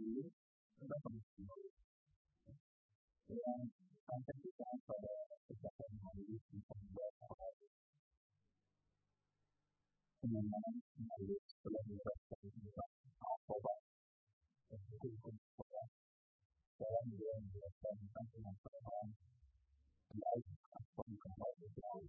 yang sampai kita pada kesempatan hari ini membuat pengembangan melalui sekolah universitas Alcoba hukum sekolah dalam yang dilakukan dengan perubahan baik atau kembali jauh.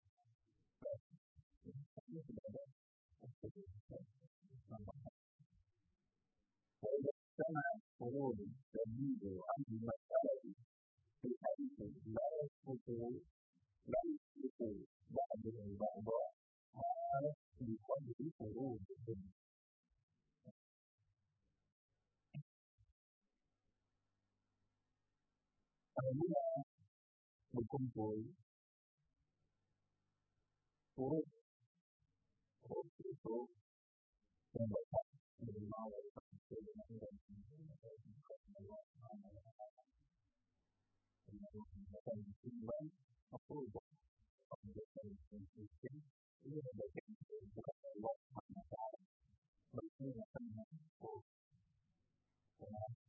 itu lalu itu Nama yang media kita adalah itu Kalau kita sama ada itu dari yang dan kedua dapat Sama urut dan video ambil masalah kita itu lalu itu lalu itu bahagia bahwa harus dikondisi urut Apabila berkumpul huruf huruf itu membaca dari awal sampai dengan dan dan tujuan approval pembuatan sistem ini bagian dari bukan Allah Subhanahu Berarti akan mengukur kita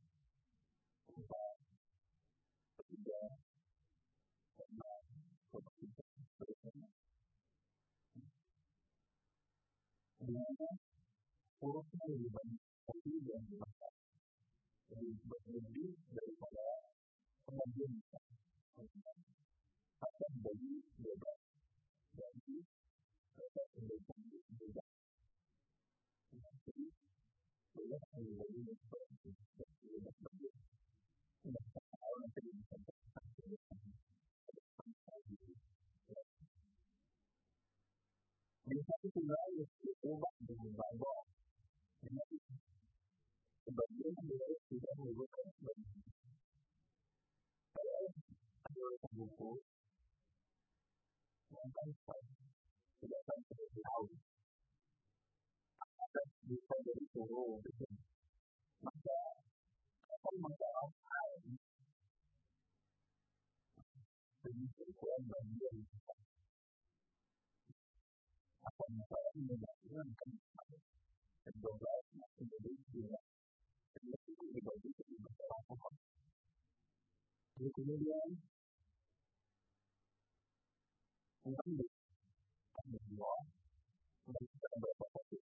Di mana hurufnya lebih banyak tapi yang dibaca lebih lebih daripada pengajian akan bagi bebas bagi akan memberikan bebas jadi boleh menjadi bebas bebas bagi orang tidak bisa Bisa tinggal ubah dengan Bible. Sebagian dari tidak menggunakan Saya ada buku yang kan tidak sampai tahu. Ada bisa dari suruh maka akan menjawab hal begitu kuat bagian akan menjawab menjadikan kedua Indonesia itu dibagi ke beberapa Jadi kemudian mungkin ada dua dan kita berapa fokus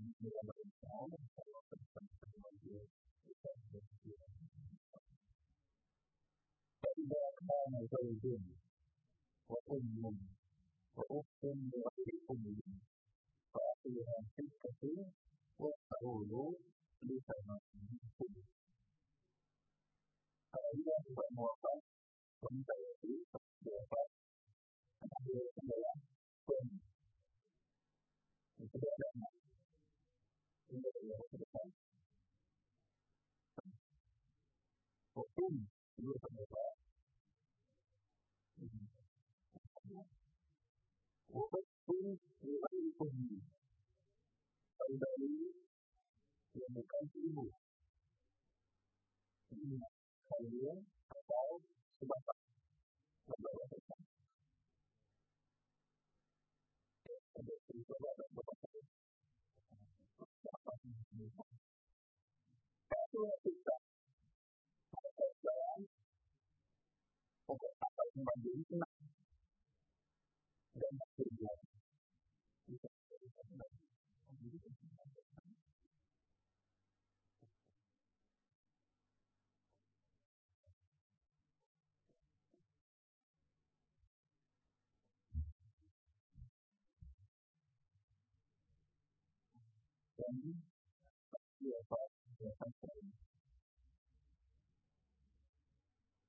mulai dari tahun kalau tentang teknologi kita فإذا كان زوج وأم وأخت وأم فأخيها ستة والقول لثمانية فإذا هو موافق وانت يأتي موافق فهي adalah pun itu adalah ini adalah kedepan hukum itu adalah hukum nilai hukum dari yang bukan ibu ini kalian atau sebatas membawa pesan ada cerita ada beberapa satu kita jalan untuk apa yang mandiri senang kami siapa yang kami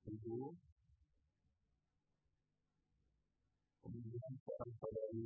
ibu kemudian seorang saudari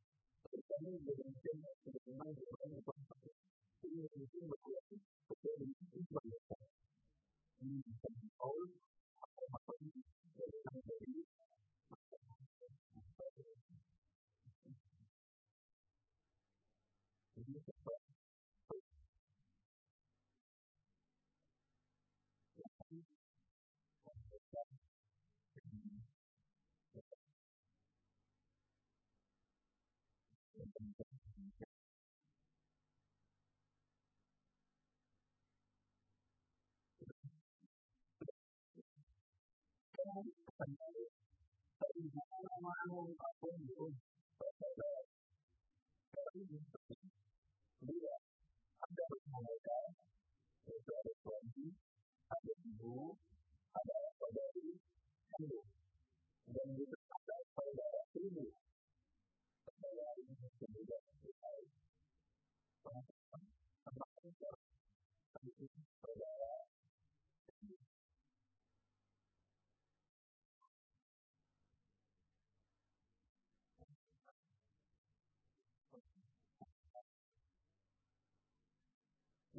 persen, dan juga delapan persen. Kami berhasil menerima beberapa persen. Ini mungkin berkurang sekitar banyak. Ini all apa dari Dia ada mereka, itu ada suami, ada ibu, ada saudari, kandung, dan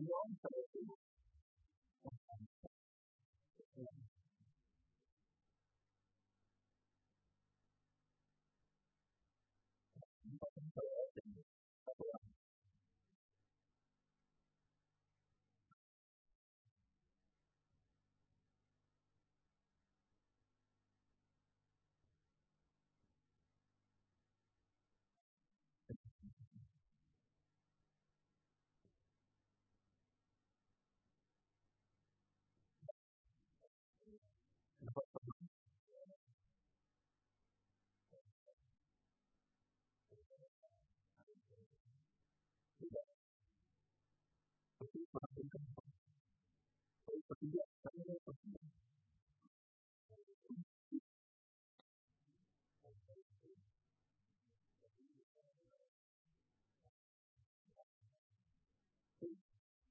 one person 书法会更好。所以咱们要咱们要怎么样？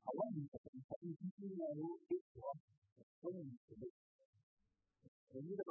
好啊，你怎么？你今天有结果？所以你准备，你这个。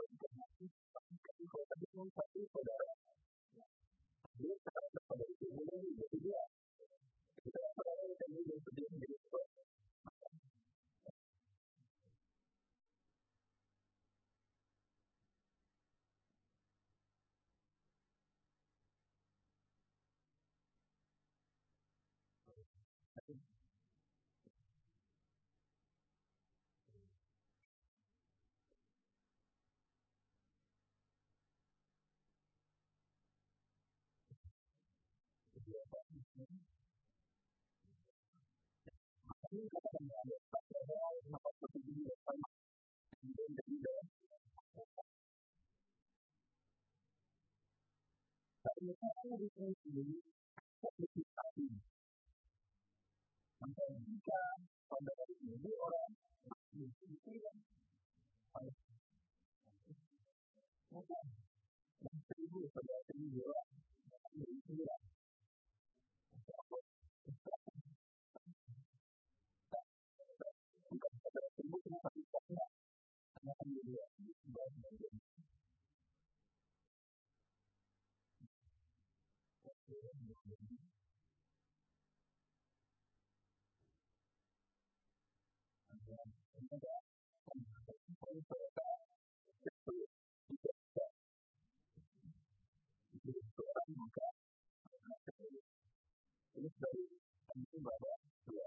Maka jika pada hari ini orang berpikir bukan dan seribu pada seribu orang berpikir ini dari penting bahwa ya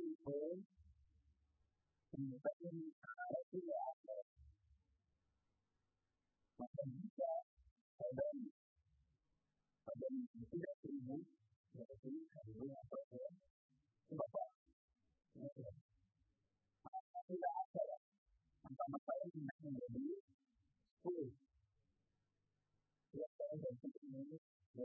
itu kemudian itu ya ada maka jika ada ada tidak seribu berarti seribu apa ya berapa tidak ada pertama kali tidak menjadi sepuluh ya saya dan ini ya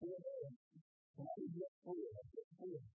Why is that clear? That's clear.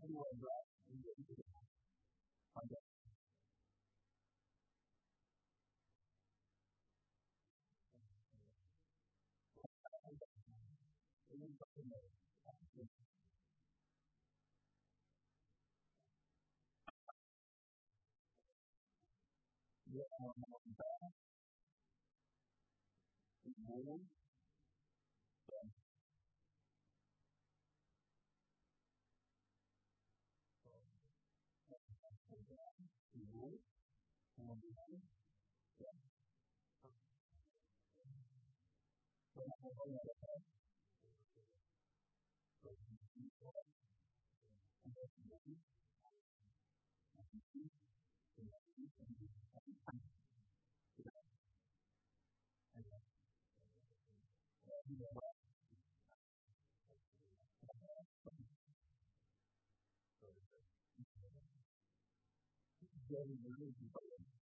những người đó những người như thế nào hoàn toàn Yeah, I'm on that. Good. Kemudian dan Kenapa yang ada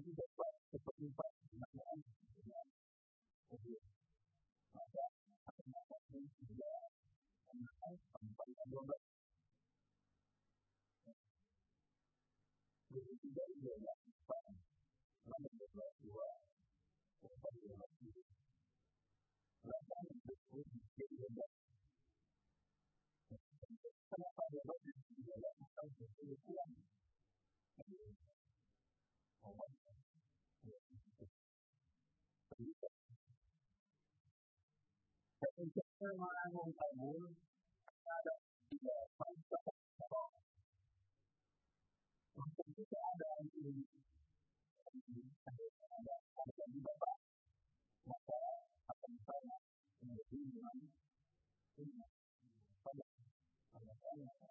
dapat seperti pak dengan dengan mobil maka akan mendapatkan juga anak sampai dua belas jadi tidak ideal pak mana dua dua sampai dua belas Kenapa dia berada di dalam kehidupan? Ketika menanggung tabur, ada tiga fase Untuk ini, ada ada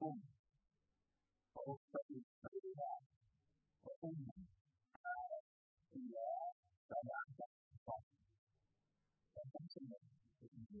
um kalau seperti saya umum dia itu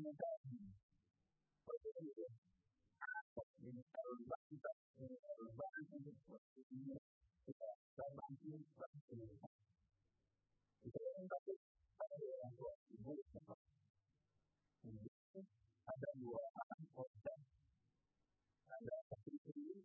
meninggalkan perbuatan apa yang harus kita lakukan kita lakukan kita lakukan tapi ada yang dua ibu ada dua orang korban ada satu ibu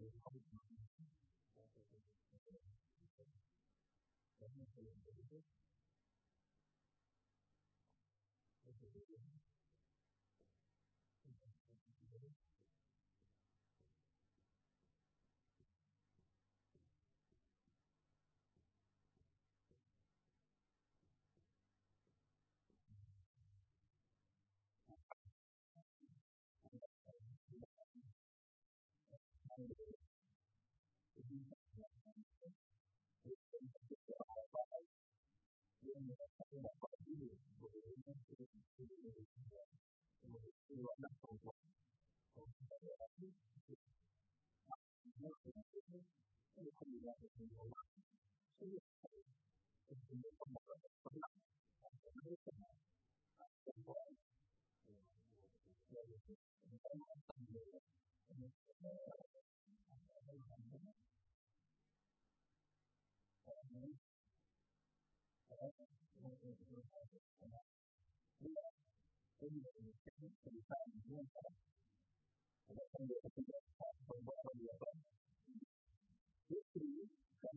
Gracias. 们的产品的保值率，我觉得应该是是这个情况，我们是要满足的。哦，大家可以去啊，那可能就是这个里面的很多嘛，是不是？就是没有那么，嗯，cerita ini ada kan dia ketika dan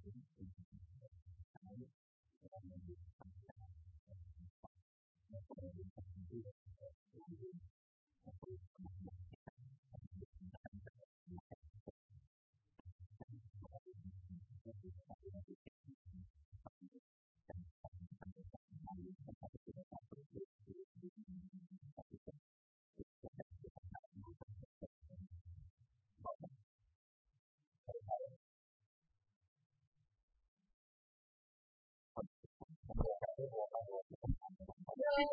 Dari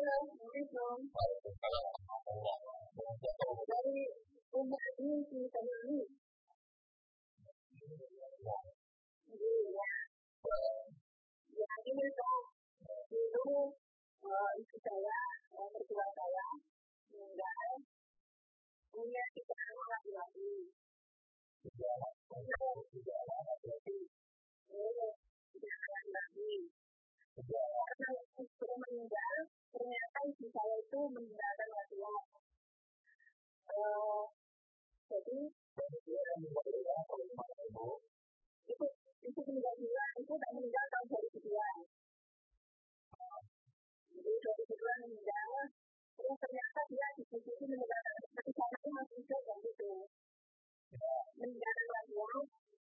umat ini kita ini. Ya ini toh dulu istri saya, mertua saya meninggal. Punya tiga anak laki-laki. Tiga anak. Tiga anak laki-laki. Sudah meninggal, ternyata istri saya itu meninggalkan wasiat. Uh, jadi itu itu meninggal juga itu tak meninggal tahun 2002 jadi 2002 meninggal terus ternyata dia di situ meninggalkan seperti saya itu masih hidup dan gitu meninggalkan wasiat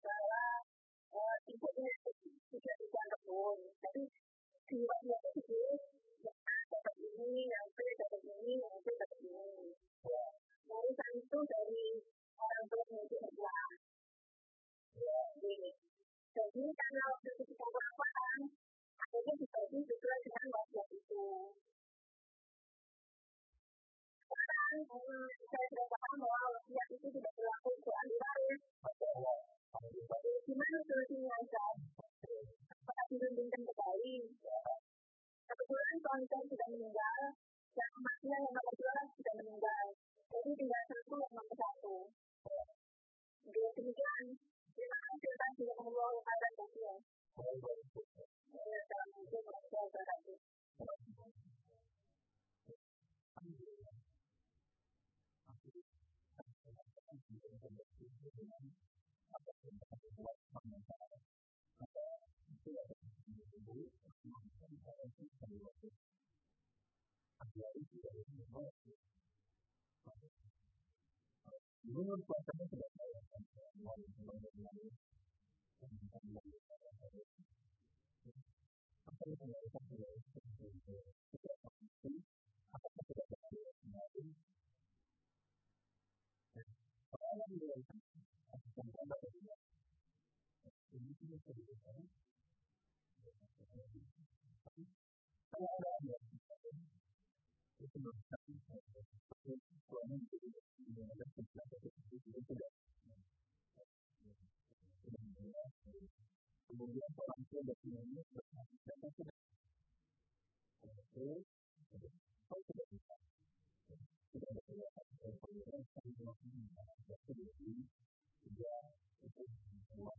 bahwa ibu ini tidak bisa kebun tapi di wasiat itu dapat ini, nanti dapat ini, nanti dapat ini. Warisan itu dari orang tua yang itu sebelah. Jadi karena waktu itu kita wafat, akhirnya dibagi juga dengan wasiat itu. Sekarang saya sudah paham bahwa wasiat itu tidak berlaku untuk ahli waris. Gimana solusinya, Ustaz? Apakah dirundingkan kembali? Kebetulan suami saya sudah meninggal dan emaknya yang nomor dua sudah meninggal jadi tinggal satu yang nomor satu jadi demikian terima kasih atas Allah atas kasih Assalamualaikum warahmatullahi wabarakatuh Menurut kuasanya tidak saya apa yang saya apakah tidak ada kembali soalan dia akan ada ini juga sedikit saya ada ada itu berarti suami ada sesuatu itu tidak kemudian orang tua dari ini berkata tidak itu kalau tidak bisa tidak ada kelihatan kemudian saya juga tidak terjadi juga itu buat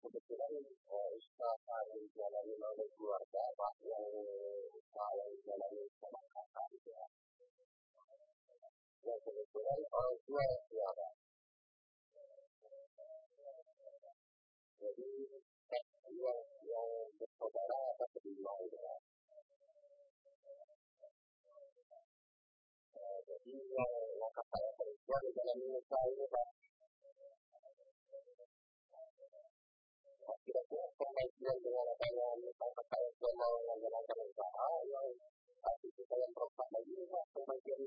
kebetulan usaha yang dijalani oleh keluarga Pak yang usaha yang dijalani sama kakak ya. Ya kebetulan orang tua yang yang kedua ya. jadi langkah saya perempuan itu yang ini pak kira-kira dengan apa yang langkah saya sudah mau menjalankan usaha yang aktivitas yang berobat lagi pembagian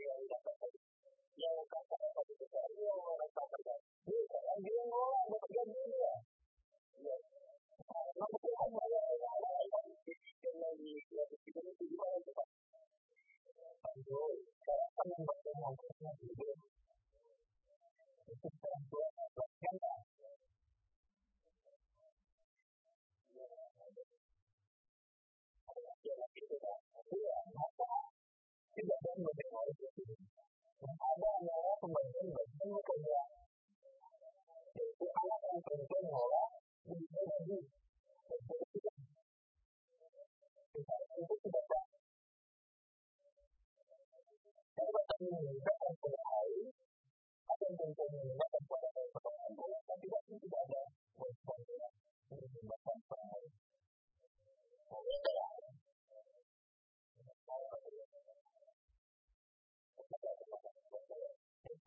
Yeah tidak dan bagian oleh Yesus. Dan ada adalah pembagian-bagian bekerja. Yaitu anak yang perempuan mengolah begitu tadi. Kita itu tidak tahu. Saya baca menunjukkan pada hari apa yang perempuan mengingatkan pada hari pertemuan Allah tapi pasti tidak ada responnya dari tindakan perempuan. Oleh karena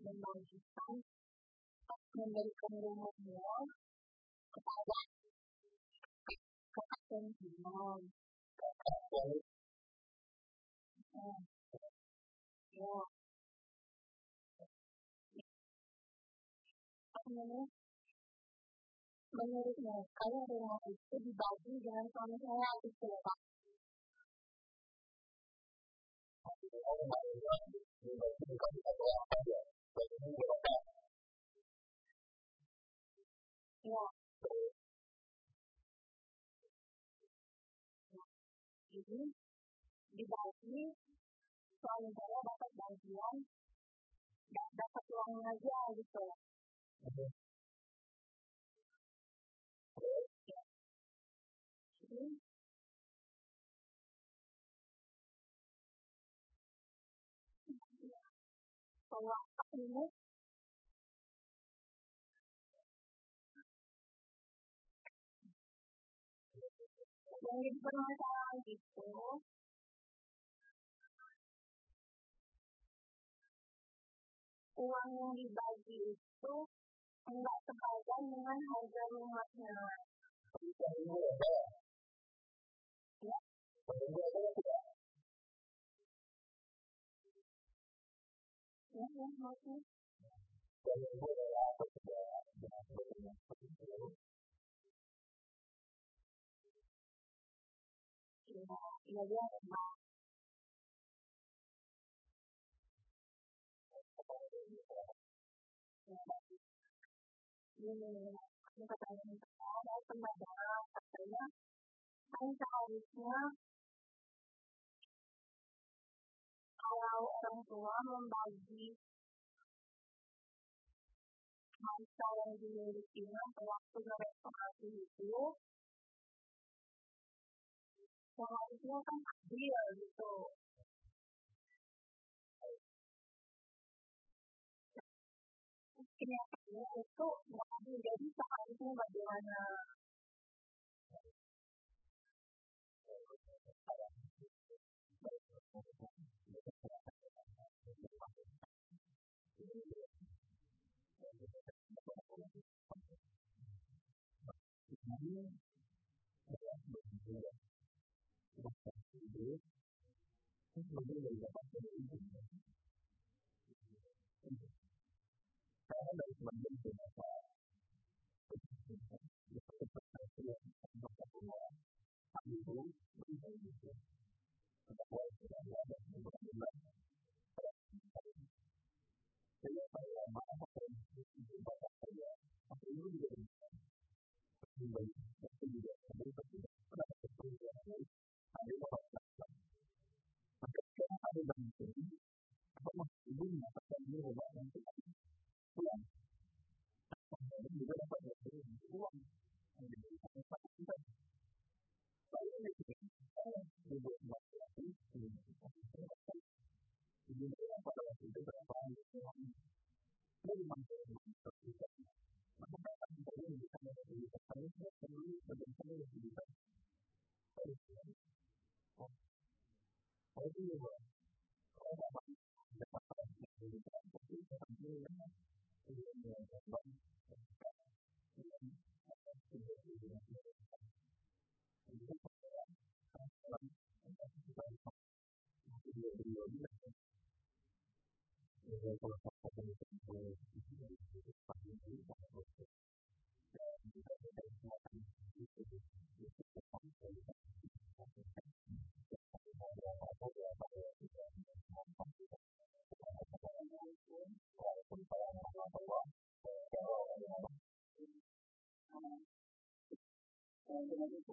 memajukan memberikan rumahnya kepada kepentingan ya menurutnya kalau rumah itu dibagi dengan suami saya itu ya oh, Yeah. Ini dibagi suami saya dapat bagian dapat uangnya aja gitu. Yes. Yang jadi permasalahan itu uang yang dibagi itu enggak sepadan dengan harga rumahnya. Ya. Tapi Ya, ya dia memang ini pertanyaan saya kepada katanya kan seharusnya kalau orang tua membagi masa yang dimilikinya waktu merestorasi itu seharusnya kan adil gitu kenyataannya itu nggak adil jadi seharusnya bagaimana dia saya berpikir bahwa itu sebagai yang dapat dari itu saya dari sebagian beberapa itu prestasi yang bahwa kami itu menjadi itu bahwa tidak ada yang berkembang saya saya marah pada itu bahwa saya aku ini baik tapi juga tapi tapi kenapa kesulitan ada orang datang maka sekarang ada bantuan apa maksudnya mengatakan ini rumah yang kita pulang kemudian juga dapat dari uang yang diberikan kepada kita lalu yang kita dibuat waktu lagi jadi pada waktu itu berapa orang yang dari mana yang kita maka mereka menjadi community, the punishment and root for the community becomes punishment for everyone. All of us, the punishment is that the people of Julia is in the life of God. And that's the way we are here. And this is the life of God. And that's the way we are here. And that's the way we are here.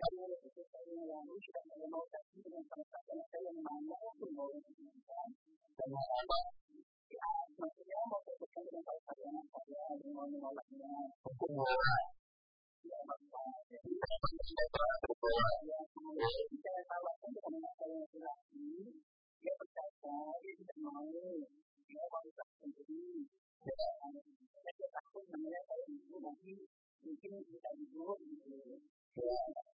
Tabii ki seviyorum. Şuranın ortasını bir insanlıktan sevmemle bulmuyorum. Ama ama ya mesela o kadar bir insanlıktan sevmemle bulmuyorum. Ama ya mesela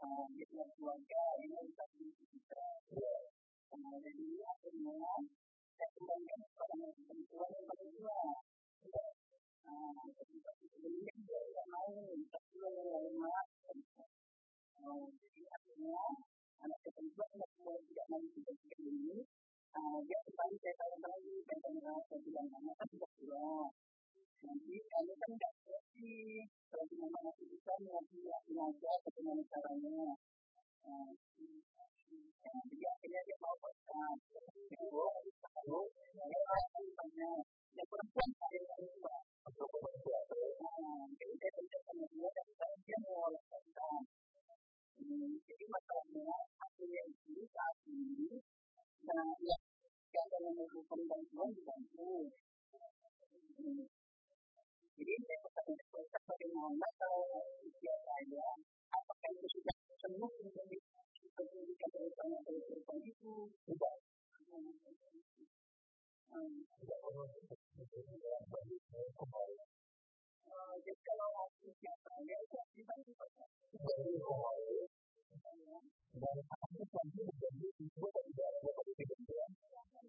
kemudian yang keluarga ini kita benci kita kemudian dia dengan saya kembalikan kepada perempuan yang paling tua ketika sebelumnya dia tidak mau tapi lalu malah jadi akhirnya anak ketentuan yang tidak mau kita ini dia kembali saya tanya lagi dan saya bilang anak nanti kami kan nggak ngerti kalau di mana nanti bisa nanti belajar bagaimana caranya jadi akhirnya dia mau pesan lalu saya tanya yang perempuan ada yang nah jadi saya kerja sama dia dan dia mau pesan jadi masalahnya itu saat ini nah yang dalam melakukan bantuan dibantu jadi saya bertanya proses bagaimana kalau usia saya apakah itu sudah penuh menjadi pendidikan dari pendidikan itu tidak jadi kalau usia saya itu dibantu dan aku sampai menjadi ibu dan tidak ada bulan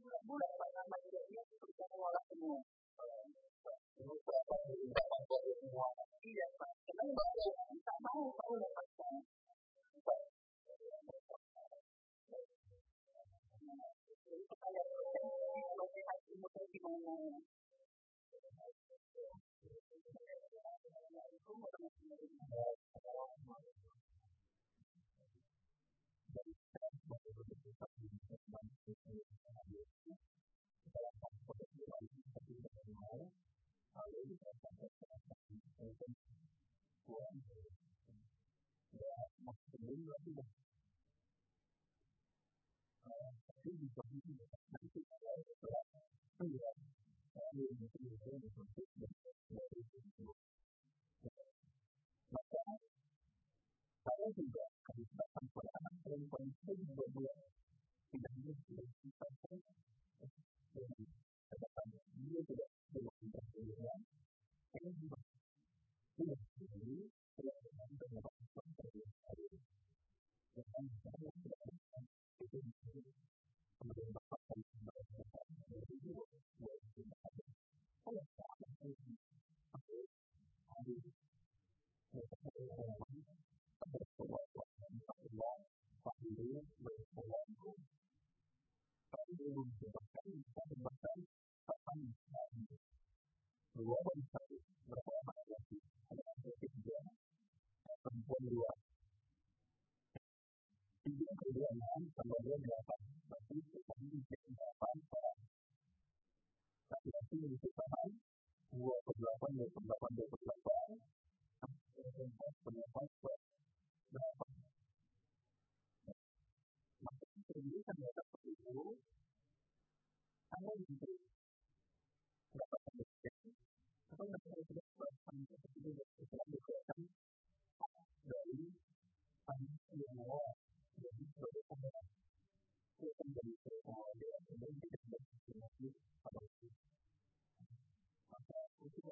juga datang pada anak perempuan itu juga kemudian delapan berarti kami menjadi delapan orang laki-laki dua per delapan dua per delapan dua per delapan empat per delapan per delapan maka pendidikan data seperti itu anda diberi dapat pendidikan atau berpaham seperti itu setelah dikatakan dari yang awal itu menjadi sebuah dia dan tidak maka bisa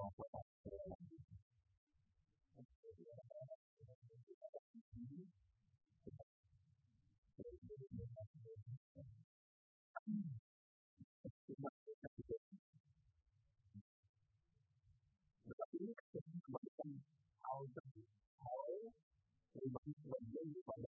Tetapi ini kembalikan hal tersebut, hal berbagi kebahagiaan kepada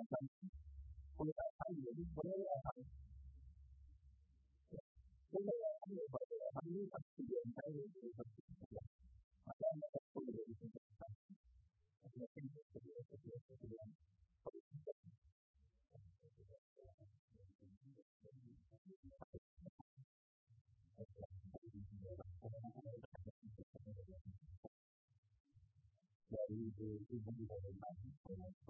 Dalam penguasaan jadi boleh apa? Boleh apa? Boleh apa? Ini pasti yang saya ini pasti. Ada yang tak boleh itu. Ada yang tidak boleh itu. dari ibu dari mati dengan Allah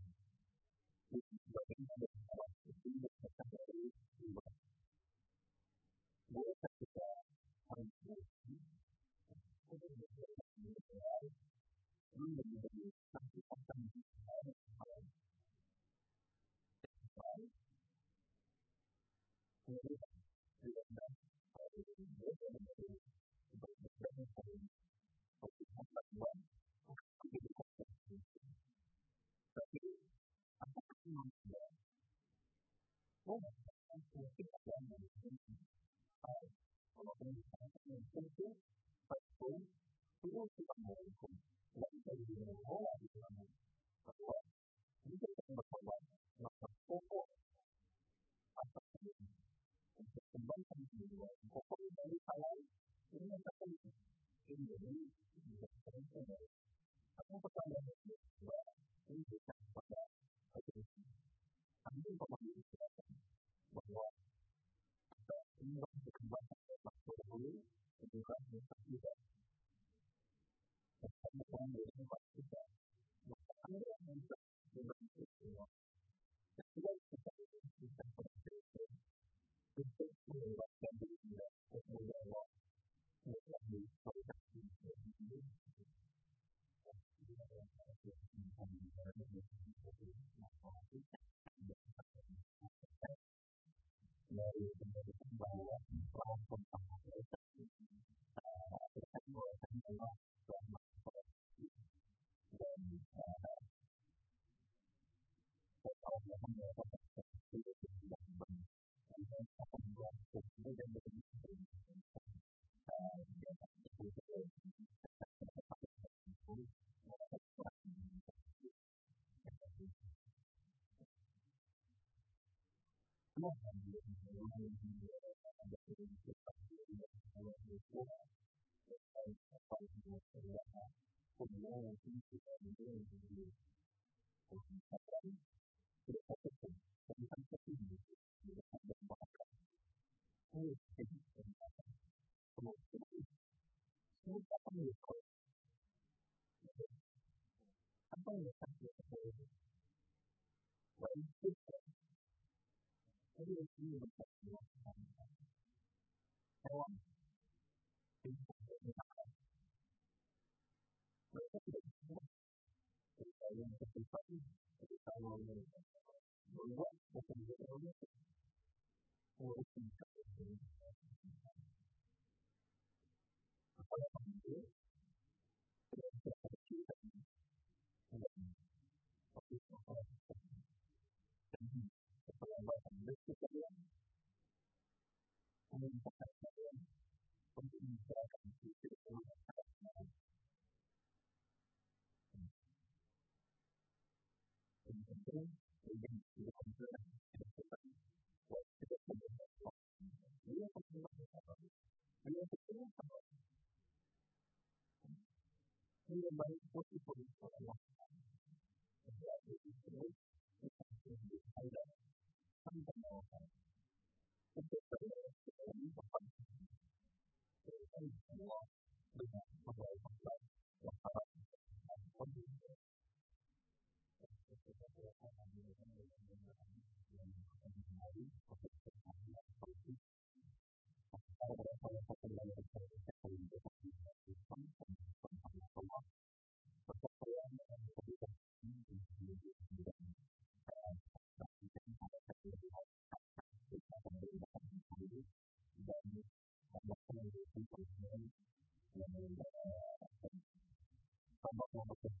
ini menjadi satu akan tapi apakah manusia oh kita kalau kita melakukan dan dari mengelola di dalam bahwa kita akan berkorban maka pokok apa untuk kembangkan jiwa pokok dari saya ini akan ini pertanyaan itu ini kita pada kami pemahaman bahwa ini tidak tidak tidak maka anda yang bisa membantu bahwa orang tentang mereka akan melakukan còn là con người ta thật sự khi cái chuyện một mình thì nên có không gian cùng với dân đến thì và để đặt những cái vấn đề tất cả các cái hoạt động của tôi nó là tất cả Hãy subscribe cho kênh Ghiền Mì Gõ Để không bỏ lỡ những video hấp dẫn ini berkaitan mencerahkan listrik kalian ini penting ingin tidak mencerah tidak tepat tidak tepat dia penting apa dia penting apa dia baik positif Allah jadi itu ada sampai melakukan untuk dalam tempat dan semua dengan membawa tempat Thank you.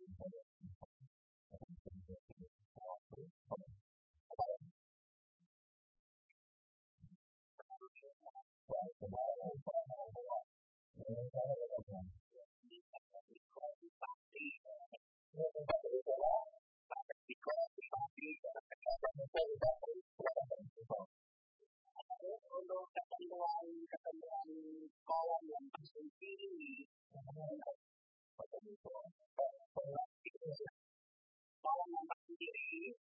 Jadi yang penting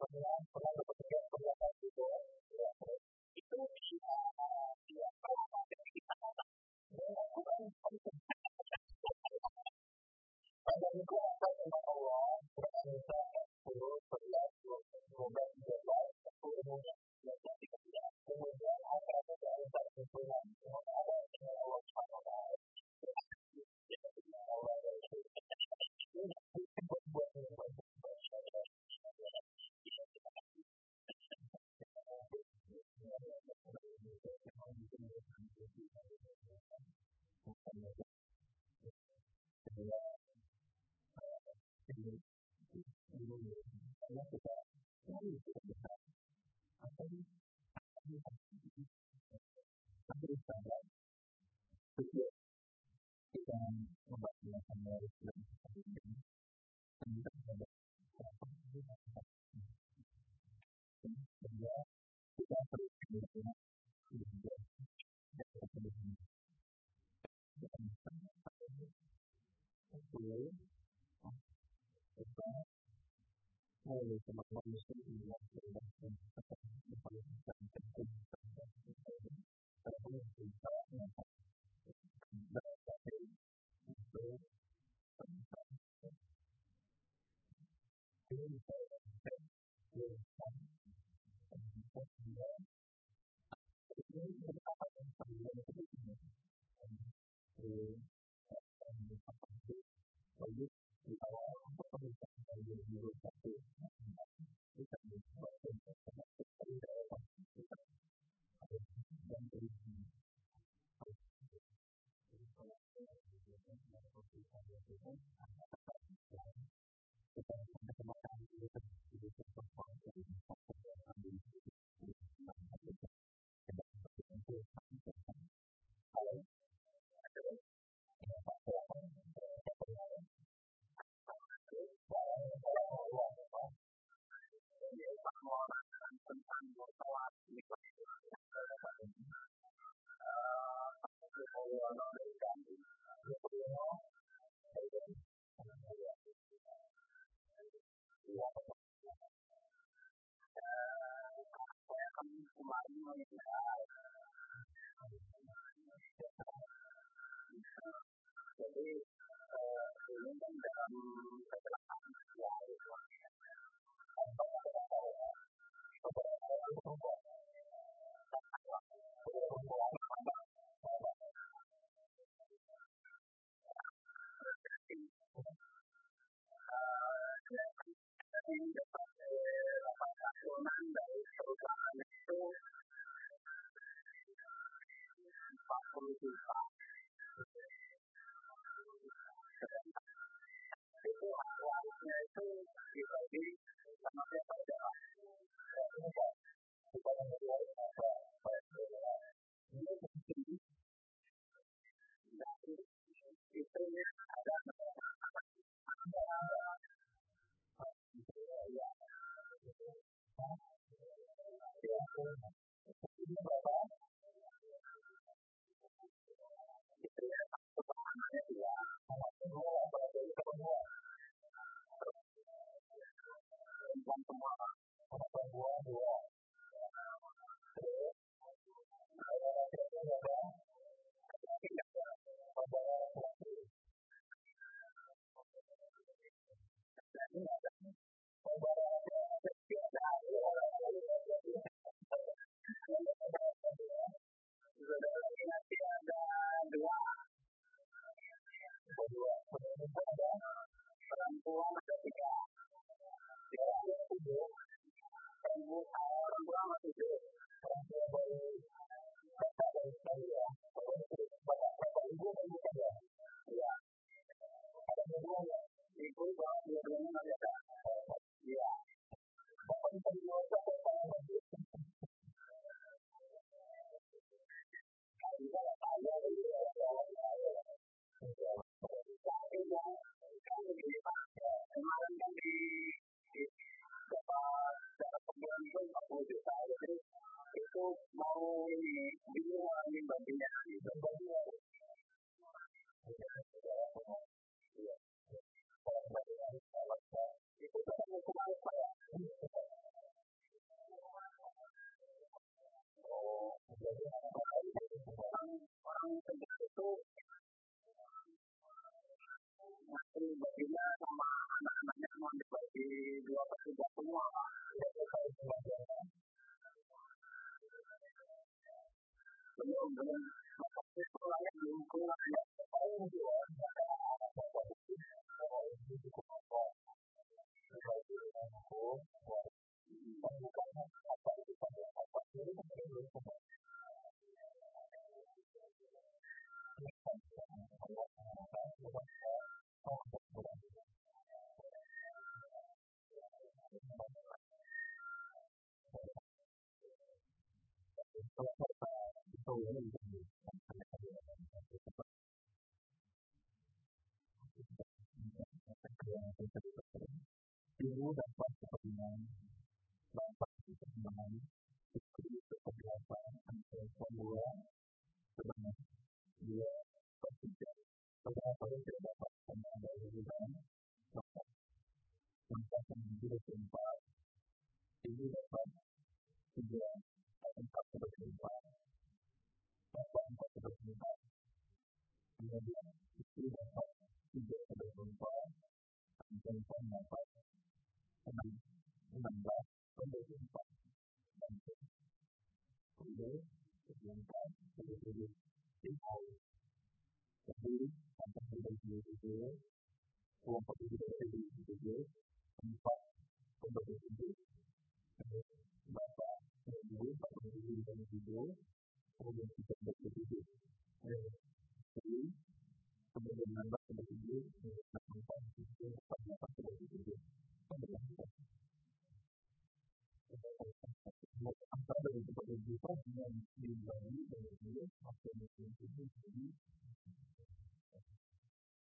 Gracias. to kalau kota itu ini Ilmu dapat kepentingan, dapat kepentingan, itu itu kebiasaan antara semua sebenarnya dia bekerja. Padahal paling tidak Indonesia, kelompok budaya di Indonesia, tempat Bapak Ibu, Pak Pemberi dan Ibu, kemudian kita bagi. Jadi, kemudian nambah sebagai hidup, menetap tempat itu, tempat. Antara itu sebagai hidup, dengan dan dengan hidup, maksudnya itu